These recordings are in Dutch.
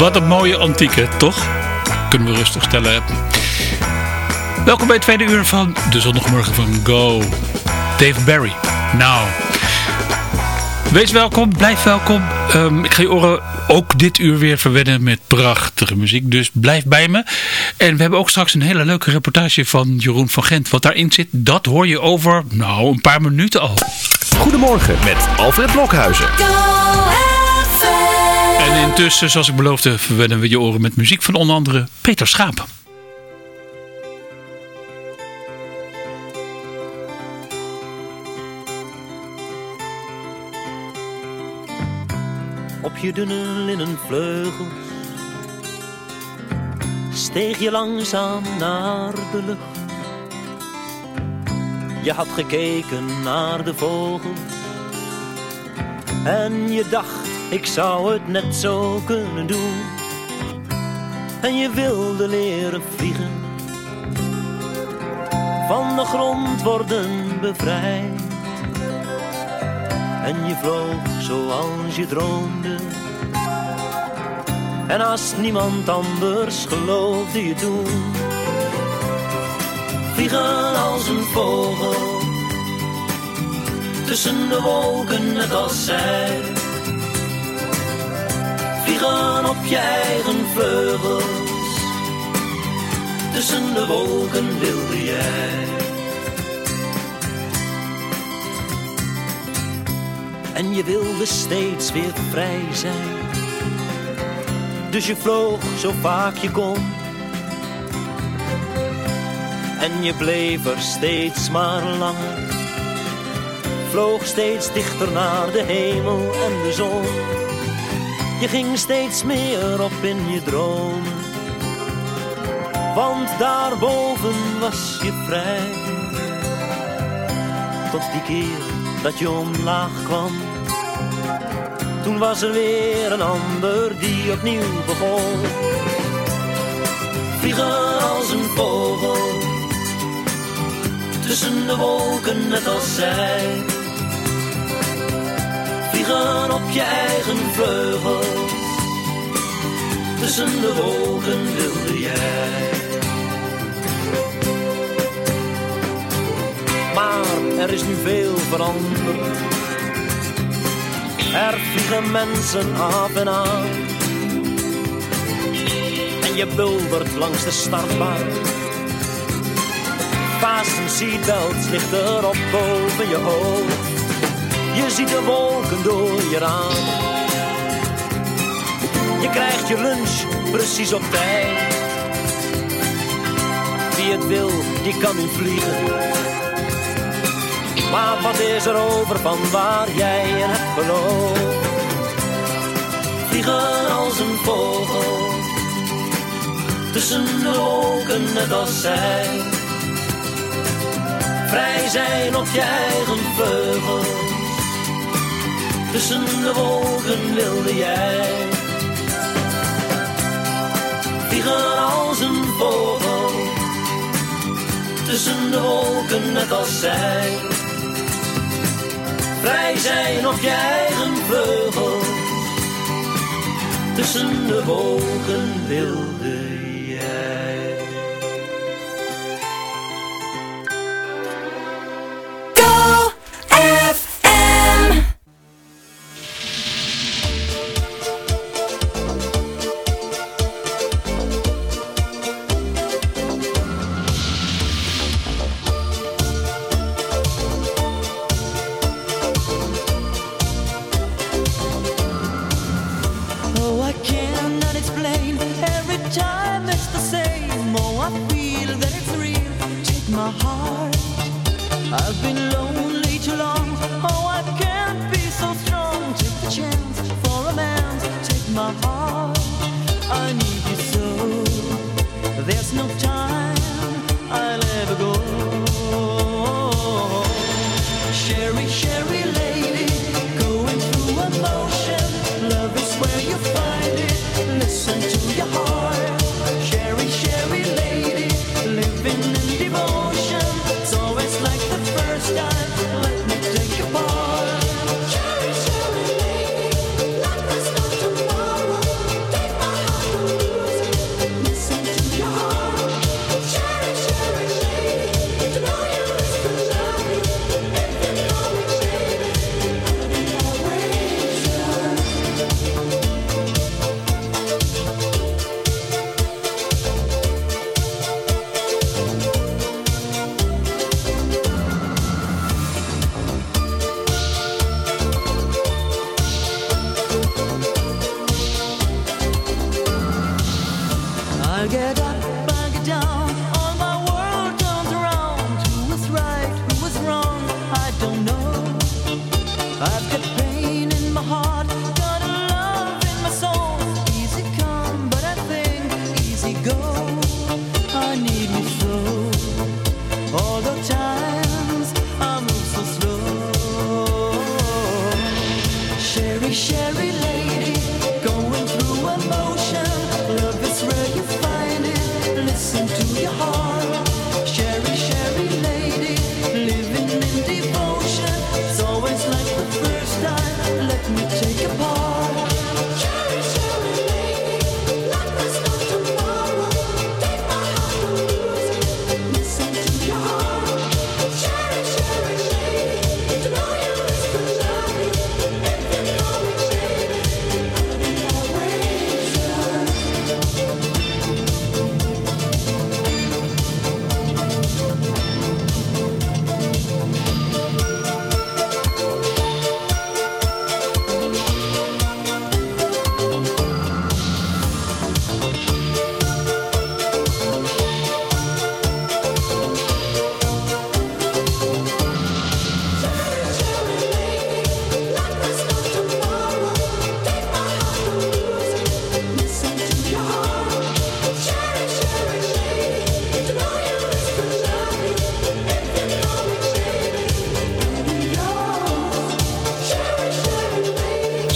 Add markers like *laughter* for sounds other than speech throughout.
Wat een mooie antieke, toch? Kunnen we rustig stellen. Welkom bij het tweede uur van de zondagmorgen van Go. Dave Barry. Nou, wees welkom, blijf welkom. Um, ik ga je oren ook dit uur weer verwennen met prachtige muziek. Dus blijf bij me. En we hebben ook straks een hele leuke reportage van Jeroen van Gent. Wat daarin zit, dat hoor je over, nou, een paar minuten al. Goedemorgen met Alfred Blokhuizen. En intussen, zoals ik beloofde, verwennen we je oren met muziek van onder andere Peter Schaap. Op je dunne linnen vleugels steeg je langzaam naar de lucht. Je had gekeken naar de vogels en je dacht ik zou het net zo kunnen doen. En je wilde leren vliegen, van de grond worden bevrijd. En je vloog zoals je droomde. En als niemand anders geloofde je toen. Vliegen als een vogel, tussen de wolken net als zij vliegen op je eigen vleugels. Tussen de wolken wilde jij. En je wilde steeds weer vrij zijn. Dus je vloog zo vaak je kon. En je bleef er steeds maar langer. Vloog steeds dichter naar de hemel en de zon je ging steeds meer op in je dromen. Want daarboven was je vrij. Tot die keer dat je omlaag kwam. Toen was er weer een ander die opnieuw begon. Vliegen als een vogel. Tussen de wolken net als zij op je eigen vleugels. Tussen de wolken wilde jij. Maar er is nu veel veranderd. Er vliegen mensen af en aan. En je buldert langs de startbaan. Fasten seatbelts ligt erop boven je hoofd je ziet de wolken door je raam. Je krijgt je lunch precies op tijd. Wie het wil, die kan nu vliegen. Maar wat is er over van waar jij in hebt geloofd? Vliegen als een vogel. Tussen de wolken net als zij. Vrij zijn op je eigen vleugels tussen de wolken wilde jij. Vliegen als een vogel, tussen de wolken net als zij. Vrij zijn op je eigen vleugels, tussen de wolken wilde Oh, was wrong, I don't know. I've got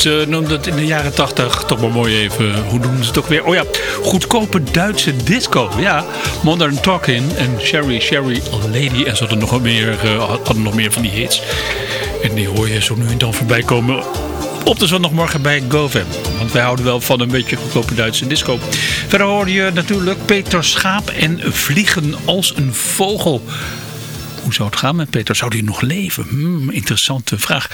Ze noemden het in de jaren 80 toch maar mooi even. Hoe noemen ze het weer? Oh ja, goedkope Duitse disco. Ja, Modern Talking en Sherry Sherry Lady. En ze hadden nog meer, eh, hadden nog meer van die hits. En die hoor je zo nu en dan voorbij komen op de zondagmorgen bij GoFam. Want wij houden wel van een beetje goedkope Duitse disco. Verder hoorde je natuurlijk Peter Schaap en Vliegen als een vogel. Zou het gaan met Peter? Zou hij nog leven? Hmm, interessante vraag.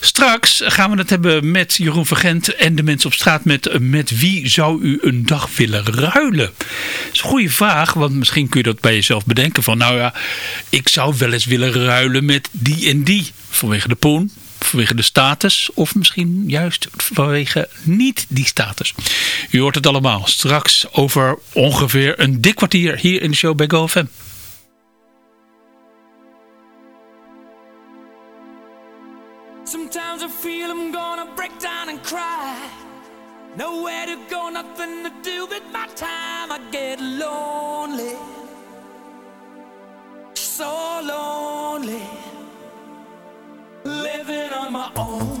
Straks gaan we het hebben met Jeroen Vergent en de mensen op straat met met wie zou u een dag willen ruilen? Dat is een goede vraag, want misschien kun je dat bij jezelf bedenken van nou ja, ik zou wel eens willen ruilen met die en die. Vanwege de poen, vanwege de status of misschien juist vanwege niet die status. U hoort het allemaal straks over ongeveer een dik kwartier hier in de show bij GoFM. Sometimes I feel I'm gonna break down and cry. Nowhere to go, nothing to do with my time. I get lonely, so lonely, living on my own.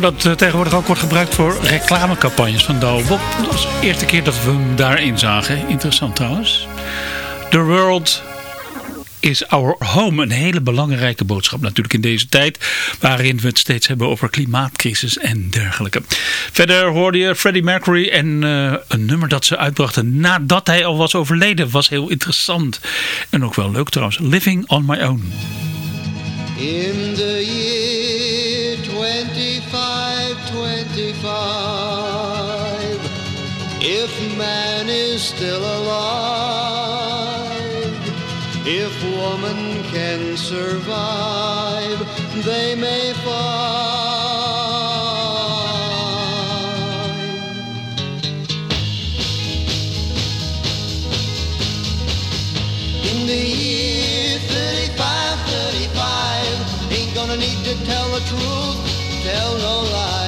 Dat eh, tegenwoordig ook wordt gebruikt voor reclamecampagnes van Douwe. Dat was de eerste keer dat we hem daarin zagen. Interessant trouwens. The World is Our Home. Een hele belangrijke boodschap natuurlijk in deze tijd. Waarin we het steeds hebben over klimaatcrisis en dergelijke. Verder hoorde je Freddie Mercury en eh, een nummer dat ze uitbrachten nadat hij al was overleden. Was heel interessant. En ook wel leuk trouwens. Living on My Own. If man is still alive, if woman can survive, they may find. In the year 35, 35, ain't gonna need to tell the truth, tell no lies.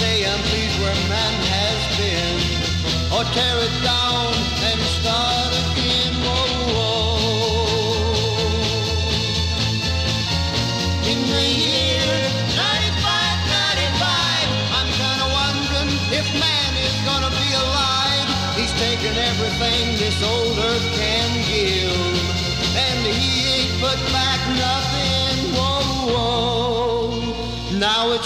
say I'm pleased where man has been, or tear it down and start again. Oh, oh. In the year 95, 95, I'm kind of wondering if man is gonna be alive. He's taken everything this old earth can give, and he ain't put back nothing. Whoa, whoa. Now it's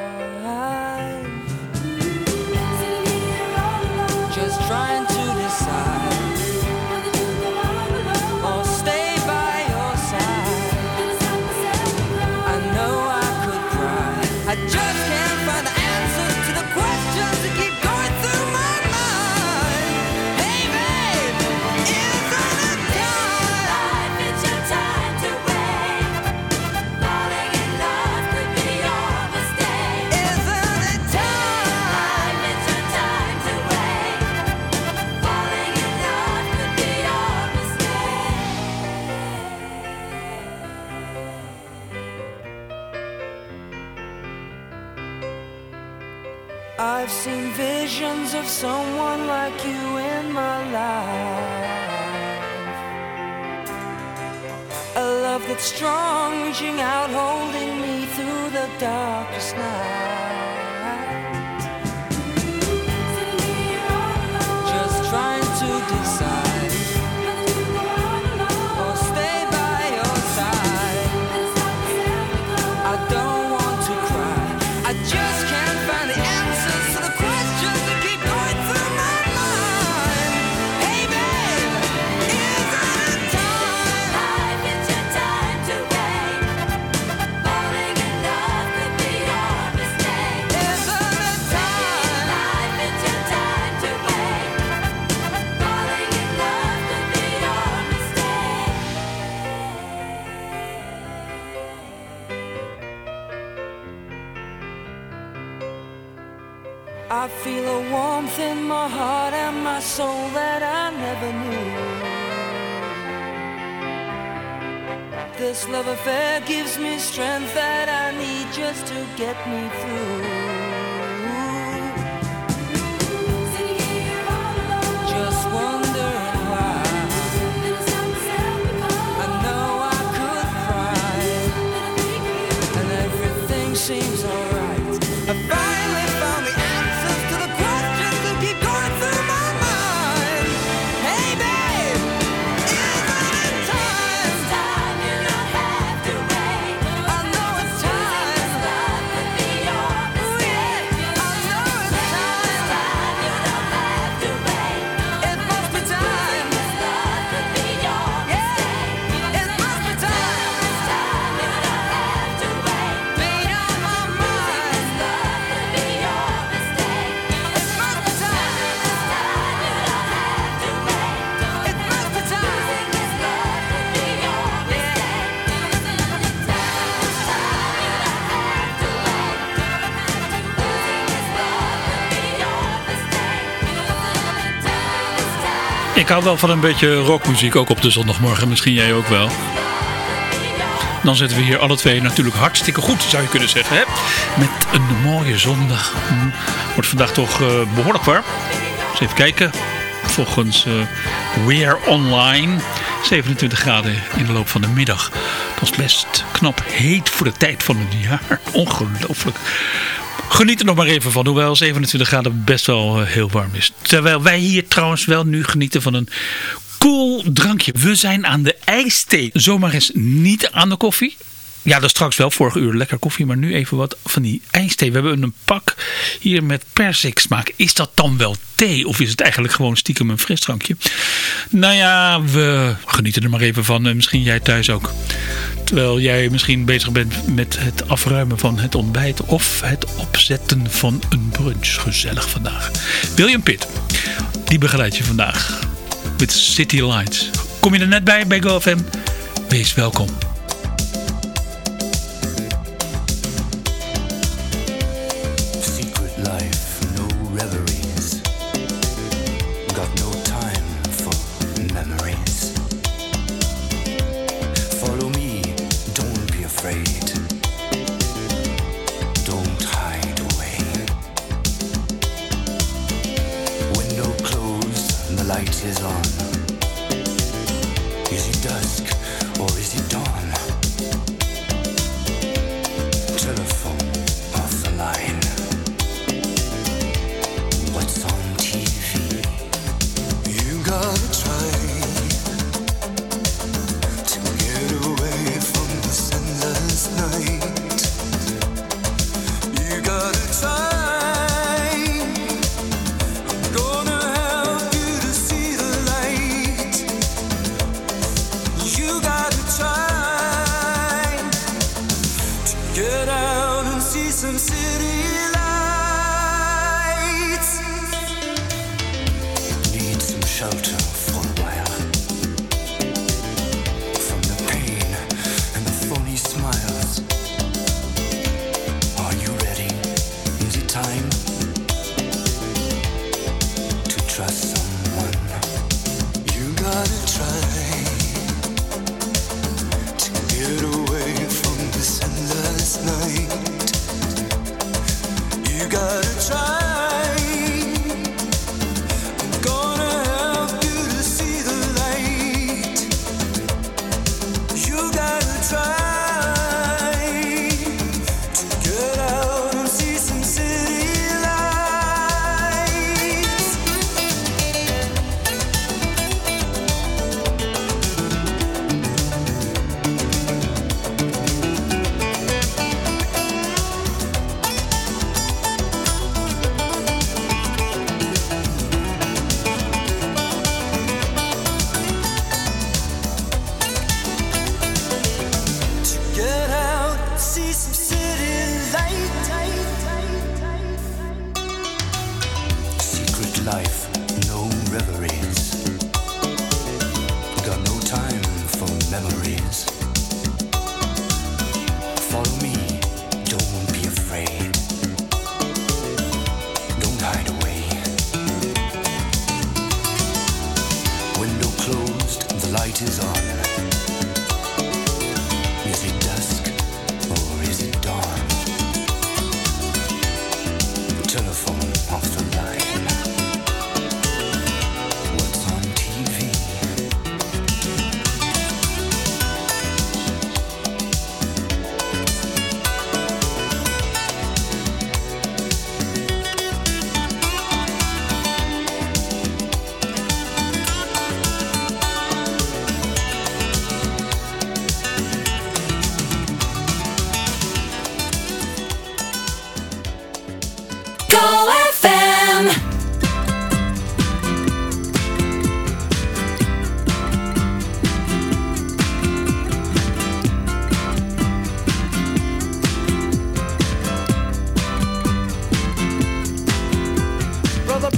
hou wel van een beetje rockmuziek, ook op de zondagmorgen. Misschien jij ook wel. Dan zitten we hier alle twee natuurlijk hartstikke goed, zou je kunnen zeggen. Hè? Met een mooie zondag. Hm. Wordt vandaag toch eh, behoorlijk warm. Eens even kijken. Volgens eh, uh, Weer Online 27 graden in de loop van de middag. Dat is best knap heet voor de tijd van het jaar. Ongelooflijk. Geniet er nog maar even van, hoewel 27 graden best wel eh, heel warm is. Terwijl wij hier trouwens wel nu genieten van een cool drankje. We zijn aan de ijsthee. Zomaar eens niet aan de koffie. Ja, dat straks wel. Vorige uur lekker koffie, maar nu even wat van die ijsthee. We hebben een pak hier met persiksmaak. Is dat dan wel thee of is het eigenlijk gewoon stiekem een frisdrankje? Nou ja, we genieten er maar even van. En misschien jij thuis ook. Terwijl jij misschien bezig bent met het afruimen van het ontbijt of het opzetten van een brunch. Gezellig vandaag. William Pitt, die begeleid je vandaag met City Lights. Kom je er net bij bij GoFM? Wees welkom.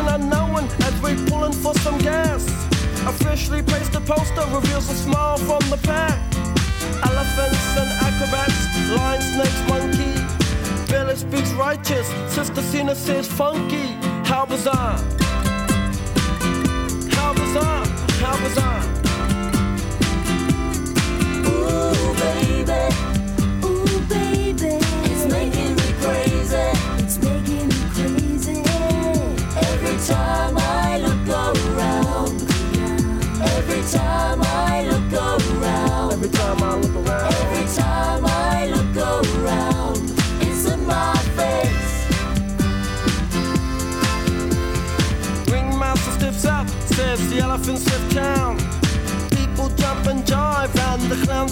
Destination unknown as we're pulling for some gas. Officially placed a poster reveals a smile from the pack. Elephants and acrobats, lion, snakes, monkey. Billy speaks righteous, Sister Cena says funky. How bizarre! How bizarre! How bizarre! Ooh, baby.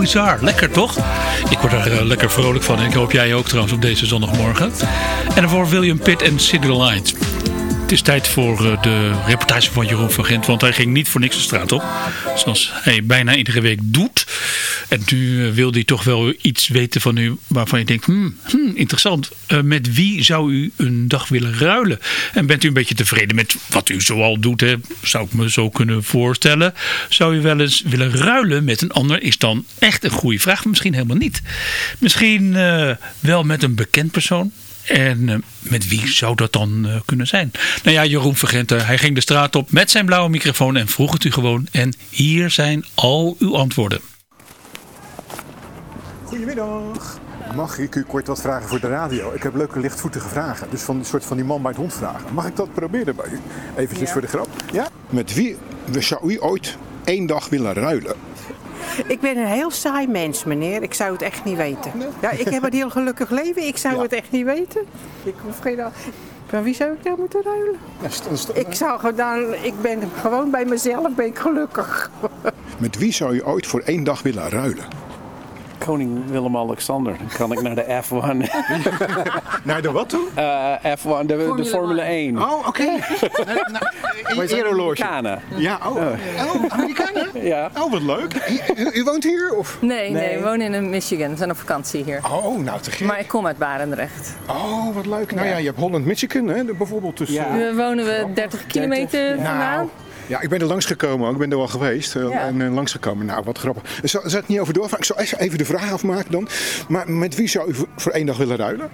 Bizar. Lekker toch? Ik word er eh, lekker vrolijk van. En ik hoop jij ook trouwens op deze zondagmorgen. En daarvoor William Pitt en City Lights. Het is tijd voor eh, de reportage van Jeroen van Gent. Want hij ging niet voor niks de straat op. Zoals hij bijna iedere week doet. En nu eh, wil hij toch wel iets weten van u waarvan je denkt, hmm, hmm, interessant. Eh, met wie zou u een dag willen ruilen? En bent u een beetje tevreden met wat u zoal doet? Zou ik me zo kunnen voorstellen. Zou u wel eens willen ruilen met een ander? Is dan echt een goede vraag. Misschien helemaal niet. Misschien eh, wel met een bekend persoon. En met wie zou dat dan kunnen zijn? Nou ja, Jeroen Vergenten, hij ging de straat op met zijn blauwe microfoon en vroeg het u gewoon. En hier zijn al uw antwoorden. Goedemiddag. Mag ik u kort wat vragen voor de radio? Ik heb leuke lichtvoetige vragen. Dus van een soort van die man bij het hond vragen. Mag ik dat proberen bij u? Eventjes voor de grap. Ja? Met wie zou u ooit één dag willen ruilen? Ik ben een heel saai mens, meneer. Ik zou het echt niet weten. Ja, ik heb een heel gelukkig leven. Ik zou Ja. het echt niet weten. Ik hoef geen... Maar wie zou ik nou moeten ruilen? Ja, Ik zou gedaan... Ik ben gewoon bij mezelf ben ik gelukkig. Met wie zou u ooit voor één dag willen ruilen? Koning Willem-Alexander. Dan kan ik naar de F1. *laughs* Naar de wat toe? Eh, F1, de, de Formule 1. Oh, oké. *laughs* Aerologe. Amerikanen. Ja, oh. oh Amerikanen? Ja. Oh, wat leuk. U, u woont hier? Of? Nee, nee, Nee. we wonen in Michigan. We zijn op vakantie hier. Oh, nou te gek. Maar ik kom uit Barendrecht. Oh, wat leuk. Nou ja, je hebt Holland, Michigan, hè? bijvoorbeeld tussen... Ja. We wonen we 30 kilometer vandaan. Nou, ja, ik ben er langs gekomen. ook. Ik ben er wel geweest eh, Ja. en eh, langs gekomen. Nou, wat grappig. Zal, zal ik niet over doorvragen. Ik zal even- even de vraag afmaken dan. Maar met wie zou u voor- één dag willen ruilen?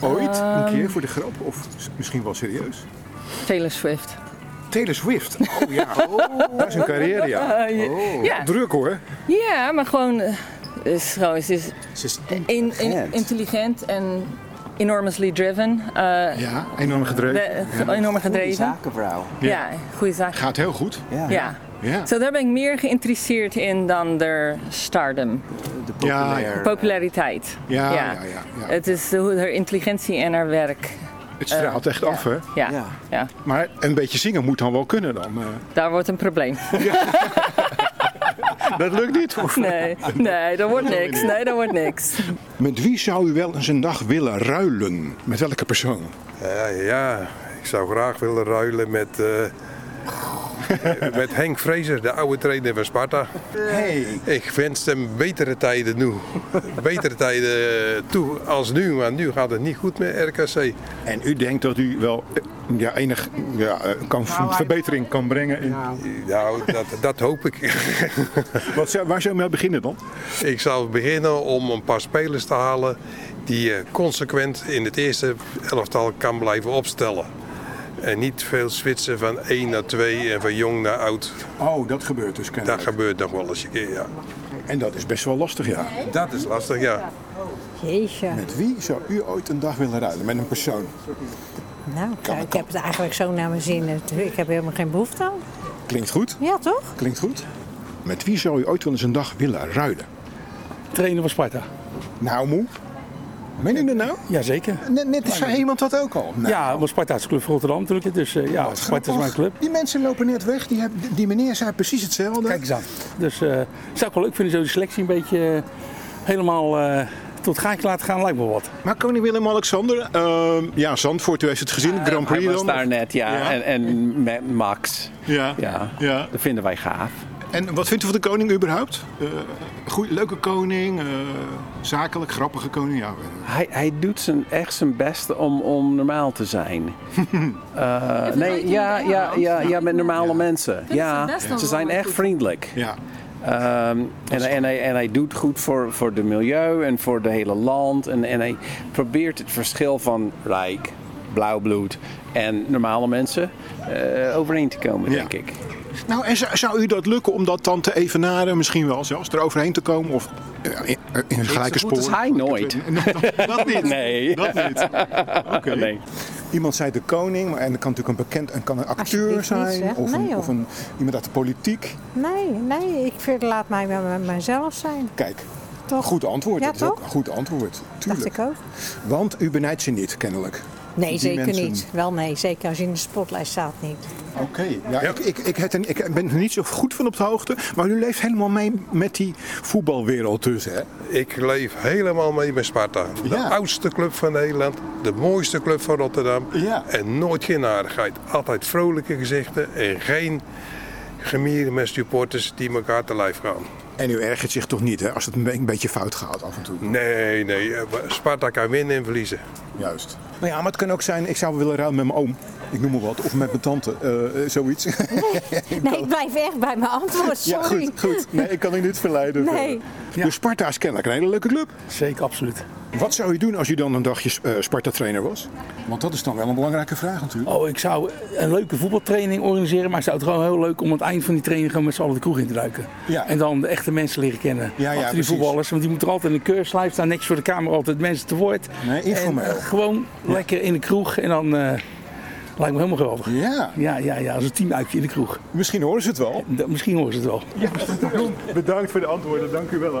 Ooit? Ehm. een keer voor de grap? Of misschien wel serieus? Taylor Swift. Taylor Swift. Oh ja. *laughs* Dat is een carrière, ja. Je- Oh, ja. Druk hoor. Ja, maar gewoon... eh, is gewoon, ze is, Ze is in, in- intelligent. intelligent en enormously driven. Eh, Ja, enorm gedreven. de- Ja. enorm gedreven. zakenvrouw. Ja, goede zaak. Gaat heel goed. Ja. Ja. Ja. Zo daar ben ik meer geïnteresseerd in dan de stardom. De Ja, populair. ja. Populariteit. Ja, ja, ja, ja. Het is hoe haar intelligentie en haar werk. Het straalt echt af, hè? Ja, ja. Ja. Maar een beetje zingen moet dan wel kunnen dan. eh. daar wordt een probleem. *laughs* *laughs* Dat lukt niet. *laughs* Nee, nee, dat wordt niks. Nee, dat wordt niks. Met wie zou u wel eens een dag willen ruilen? Met welke persoon? Ja, ja, ik zou graag willen ruilen met, eh, *laughs* met Henk Vrezer, de oude trainer van Sparta. Hey. Ik wens hem betere tijden nu. Betere tijden toe als nu, maar nu gaat het niet goed met RKC. En u denkt dat u wel eh, ja, enig ja, eh, kan, verbetering kan brengen? In... Nou, dat, dat hoop ik. *laughs* Wat zou, waar zou u mee beginnen dan? Ik zou beginnen om een paar spelers te halen die je consequent in het eerste elftal kan blijven opstellen. En niet veel switchen van 1 naar 2 en van jong naar oud. Oh, dat gebeurt dus Dat gebeurt nog wel eens een keer, ja. En dat is best wel lastig, ja. Dat is lastig, ja. Jeetje. Met wie zou u ooit een dag willen ruilen? Met een persoon? Nou, ik, heb het eigenlijk zo naar mijn zin. Ik heb helemaal geen behoefte aan. Klinkt goed? Ja, toch? Klinkt goed. Met wie zou u ooit wel eens een dag willen ruilen? Trainer van Sparta. Nou, moe. Meen u dat nou? Jazeker. Net, net zei iemand dat ook al. Nou, Ja, maar Sparta is de club van Rotterdam natuurlijk. Dus eh, ja, Sparta is mijn club. Die mensen lopen net weg. Die, hebben, die meneer zei precies hetzelfde. Kijk eens aan. Dus eh zou ik wel leuk vinden, zo de selectie een beetje eh, helemaal eh, tot gaatje laten gaan. Lijkt me wel wat. Maar koning Willem-Alexander, ehm, ja, Zandvoort, u heeft het gezien, de Grand Hij Prix was dan. daar net, ja. Ja. En, en met Max. Ja. Ja. Ja. Dat vinden wij gaaf. En wat vindt u van de koning überhaupt? Eh goeie, leuke koning, eh, zakelijk, grappige koning. Ja. Hij, hij doet zijn, echt zijn best om, om normaal te zijn. *laughs* Eh, nee, ja, ja, ja, ja, met normale mensen. Ja, ze zijn echt vriendelijk. Ja. Ehm, en, en, hij, en hij doet goed voor, voor de milieu en voor het hele land. En, en hij probeert het verschil van rijk, blauwbloed en normale mensen eh, overeen te komen, Ja. denk ik. Nou, en zou, zou u dat lukken om dat dan te evenaren, misschien wel zelfs, eroverheen te komen? Of eh, in, in een gelijke spoor? als hij nooit. Dat, dat niet? *laughs* Nee. Dat niet? Oké. *laughs* Nee. Iemand zei de koning, maar en dat kan natuurlijk een bekend, en kan een acteur niet, zijn. Of, een, Nee, joh. of een, iemand uit de politiek. Nee, nee, ik vind, laat mij met met mijzelf zijn. Kijk, Toch? goed antwoord. Ja, dat is ook toch? een goed antwoord. Dacht Tuurlijk. ik ook. Want u benijdt ze niet, kennelijk. Nee, zeker mensen- niet. Wel nee, zeker als je in de spotlijst staat niet. Oké, ja, Ik, ik, ik, het, ik ben er niet zo goed van op de hoogte, maar u leeft helemaal mee met die voetbalwereld dus, hè? Ik leef helemaal mee met Sparta. De Ja. oudste club van Nederland, de mooiste club van Rotterdam. Ja. En nooit geen aardigheid. Altijd vrolijke gezichten en geen gemieren met supporters die elkaar te lijf gaan. En u ergert zich toch niet, hè, als het een be- een beetje fout gaat af en toe? Nee, nee. eh, Sparta kan winnen en verliezen. Juist. Nou ja, maar het kan ook zijn, ik zou willen ruilen met mijn oom. Ik noem maar wat. Of met mijn tante, eh, eh, zoiets. *laughs* Nee, ik blijf echt bij mijn antwoord, ja, sorry. goed, goed. Nee, ik kan u niet verleiden. Nee. verder. Dus Sparta is kennelijk een hele leuke club. Zeker, absoluut. Wat zou u doen als u dan een dagje eh, Sparta-trainer was? Want dat is dan wel een belangrijke vraag natuurlijk. Oh, ik zou een leuke voetbaltraining organiseren, maar ik zou het gewoon heel leuk om aan het eind van die training gewoon met z'n allen de kroeg in te duiken. Ja. En dan de echte mensen leren kennen. Ja, ja, Achter die precies. voetballers, want die moeten er altijd in de keurslijf staan, niks voor de camera, altijd mensen te woord. Nee, informeel. En, eh, gewoon lekker in de kroeg en dan eh, lijkt me helemaal geweldig. Ja. Ja, ja, ja, als een teamuitje in de kroeg. Misschien horen ze het wel. Dat- misschien horen ze het wel. *laughs* Bedankt voor de antwoorden, dank u wel. Hè.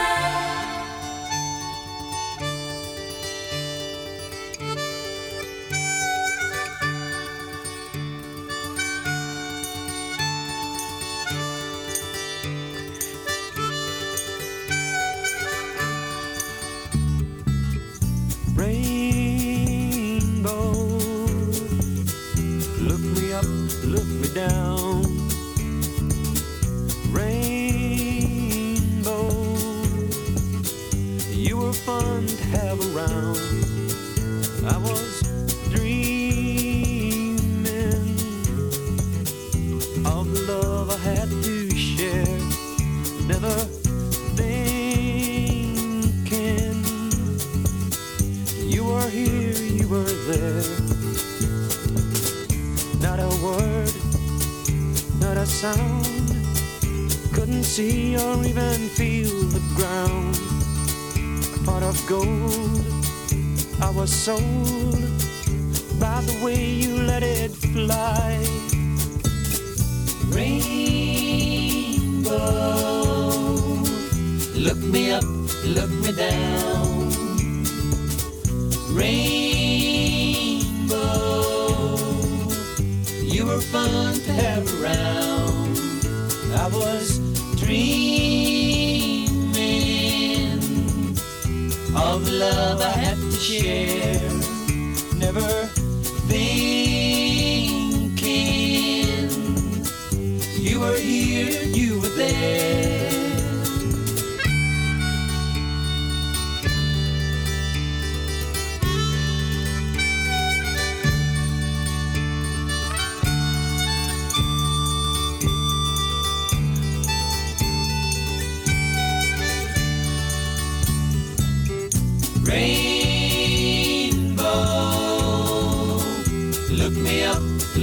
soul.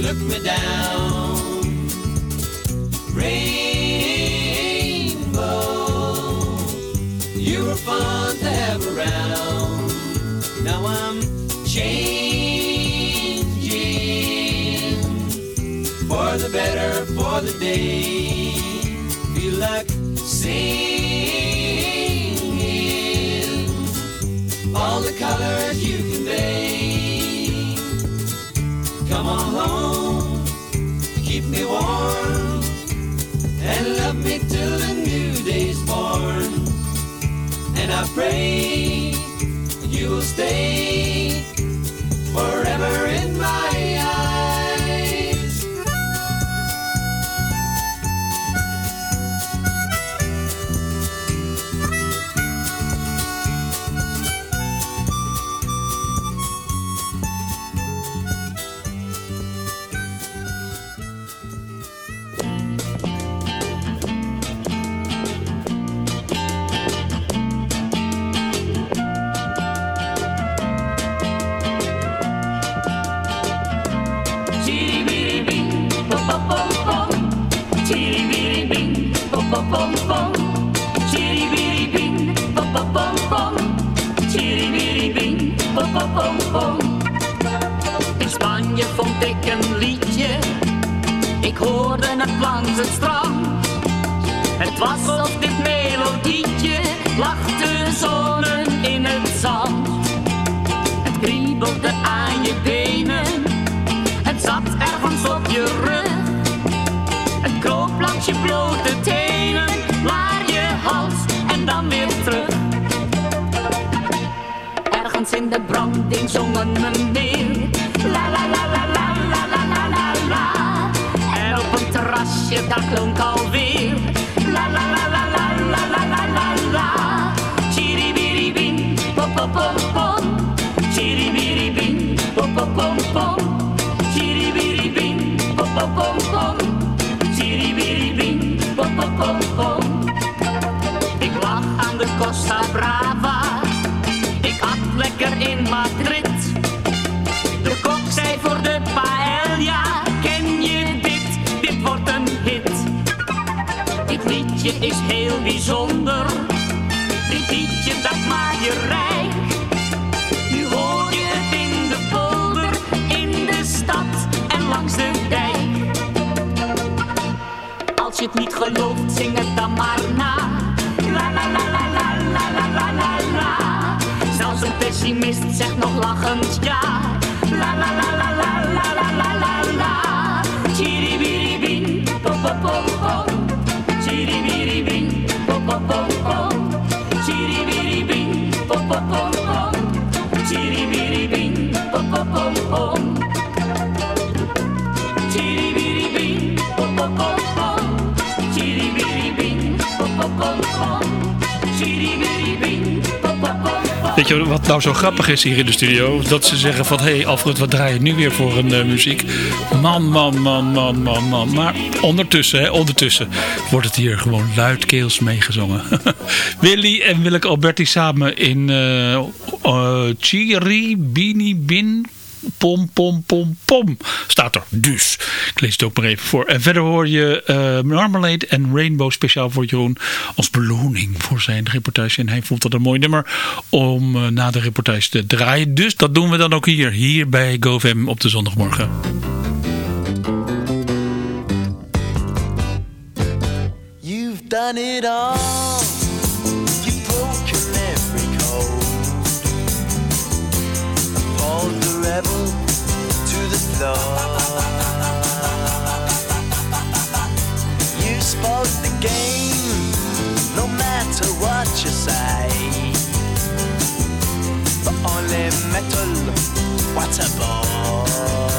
Look me down. Rainbow, you were fun to have around. Now I'm changing for the better, for the day. Feel like singing all the colors you convey. Me warm, and love me till the new day's born. And I pray you will stay forever ik een. Ik hoorde het langs het strand. Het was of dit melodietje lachte zonnen in het zand. Het kriebelde aan je benen. Het zat ergens op je rug. Het kroop langs je blote tenen, naar je hals en dan weer terug. Ergens in de branding zongen we meer. Daar klonk alweer. La la la la la la la la la la. Chiribiribing, pom pom pom pom. Chiribiribing, pom pom pom pom. Chiribiribing, pom pom pom pom. Chiribiribing, pom pom pom pom. Ik lag aan de Costa Brava. Ik at lekker in Madrid. Rijk. Nu hoor je het in de polder, in de stad en langs de dijk. Als je het niet gelooft, zing het dan maar na. La la la la la la la la. Zelfs een pessimist zegt nog lachend ja. La la la la la la la la la la. Pom pom wat nou zo grappig is hier in de studio? Dat ze zeggen van, hé hey Alfred, wat draai je nu weer voor een eh, muziek? Man, man, man, man, man, man. Maar ondertussen, hè, ondertussen wordt het hier gewoon luidkeels meegezongen. *laughs* Willy en Willeke Alberti samen in uh, uh, Bin Pom, pom, pom, pom. Staat er dus. Ik lees het ook maar even voor. En verder hoor je eh, Marmalade en Rainbow speciaal voor Jeroen als beloning voor zijn reportage. En hij vond dat een mooi nummer om eh, na de reportage te draaien. Dus dat doen we dan ook hier, hier bij GoFam op de zondagmorgen. You've done it all. Floor. You spoke the game, no matter what you say. But only metal, what a bore.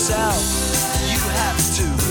Yourself. You have to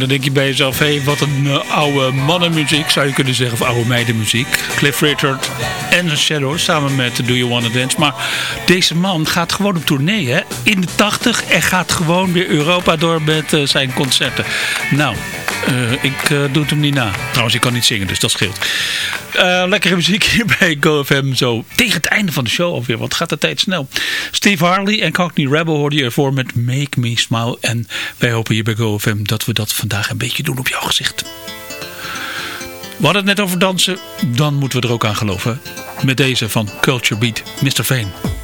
dan denk je bij jezelf, hé, hey, wat een eh, oude mannenmuziek zou je kunnen zeggen. Of oude meidenmuziek. Cliff Richard en The Shadow samen met Do You Wanna Dance. Maar deze man gaat gewoon op tournee, hè. In de tachtig en gaat gewoon weer Europa door met eh, zijn concerten. Nou, eh, ik eh, doe het hem niet na. Trouwens, ik kan niet zingen, dus dat scheelt. Eh, lekkere muziek hier *laughs* bij GoFM. Zo tegen het einde van de show alweer. Want gaat de tijd snel. Steve Harley en Cockney Rebel hoorden je ervoor met Make Me Smile. En wij hopen hier bij GoFM dat we dat vandaag een beetje doen op jouw gezicht. We hadden het net over dansen. Dan moeten we er ook aan geloven. Met deze van Culture Beat, Mr. Fame.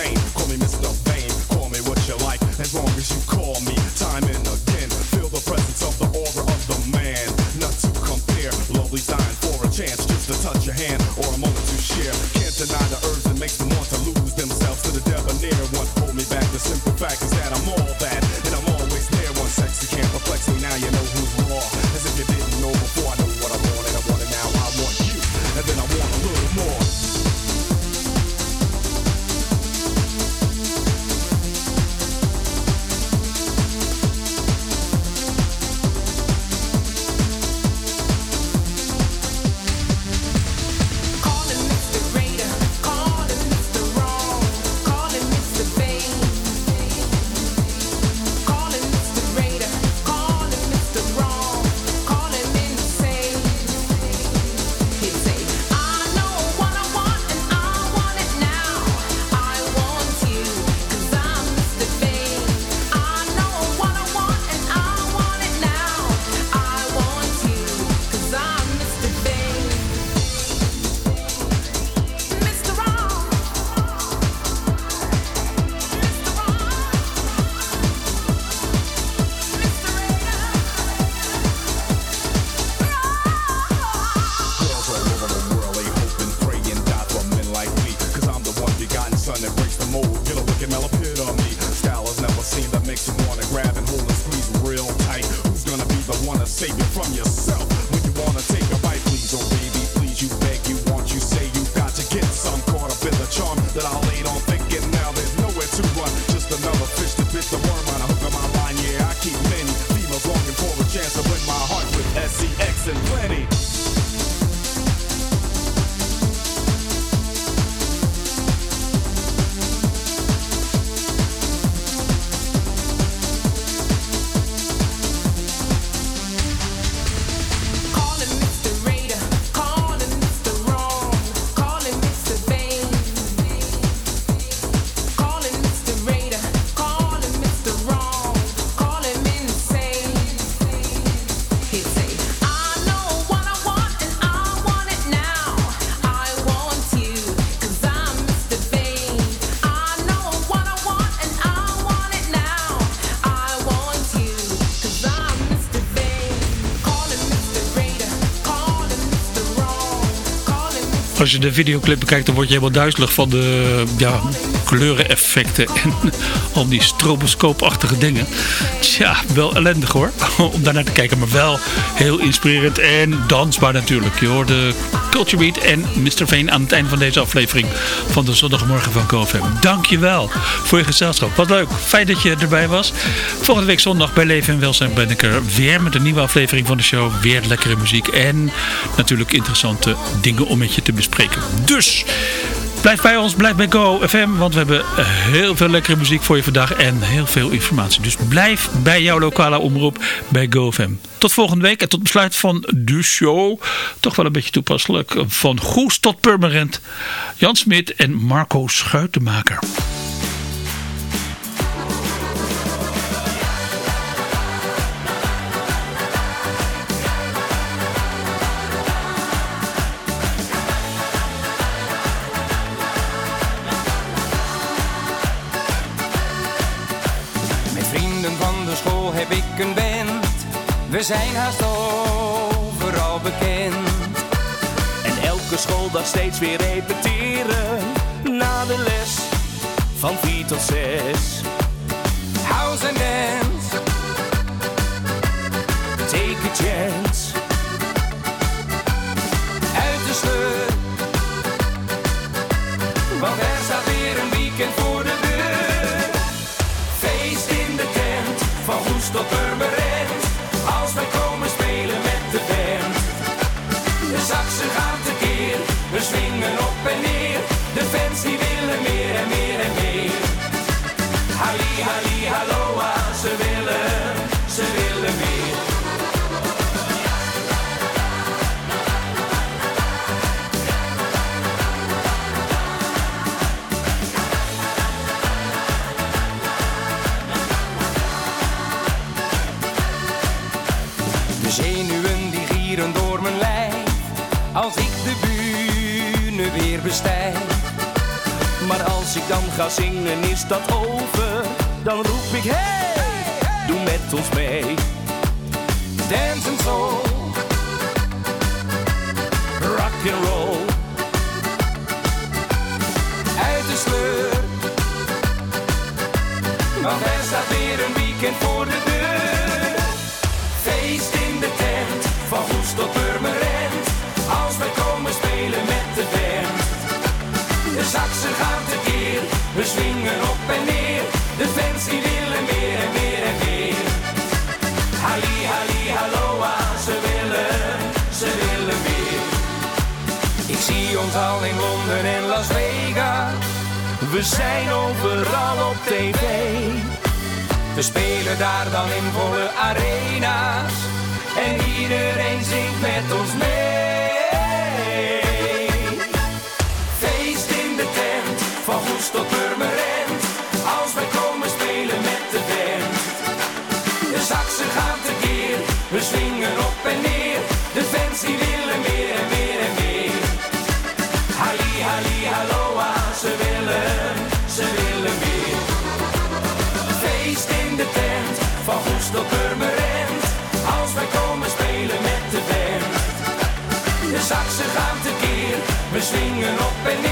same. als je de videoclip bekijkt, dan word je helemaal duizelig van de, ja, kleureneffecten en *laughs* al die stroboscoopachtige dingen. Tja, wel ellendig hoor, *laughs* om daar naar te kijken. Maar wel heel inspirerend en dansbaar natuurlijk. Je hoorde Culture Beat en Mr. Veen aan het einde van deze aflevering van de zondagmorgen van GoFM. Dankjewel voor je gezelschap. Wat leuk. Fijn dat je erbij was. Volgende week zondag bij Leven en Welzijn ben ik er weer met een nieuwe aflevering van de show. Weer lekkere muziek en natuurlijk interessante dingen om met je te bespreken. Dus... Blijf bij ons, blijf bij Go FM, want we hebben heel veel lekkere muziek voor je vandaag en heel veel informatie. Dus blijf bij jouw lokale omroep bij Go FM. Tot volgende week en tot besluit van de show. Toch wel een beetje toepasselijk. Van Goes tot Purmerend. Jan Smit en Marco Schuitenmaker. De school heb ik een band. We zijn haast overal bekend. En elke schooldag steeds weer repeteren. Na de les van 4 tot 6. House and dance, dan ga zingen is dat over. Dan roep ik hey, doe met ons mee. Dance and soul, Rock and roll. uit de sleur. Want er staat weer een weekend voor de deur. Feest in de tent. Van Goes tot Purmerend. Als wij komen spelen met de band. De saxen gaan We swingen op en neer. De fans die willen meer en meer en meer. Halli, halli, halloa. Ze willen, ze willen meer. ik zie ons al in Londen en Las Vegas. We zijn overal op tv. We spelen daar dan in volle arena's. En iedereen zingt met ons mee. Feest in de tent, van Goes tot saxen gaan tekeer, we swingen op en neer.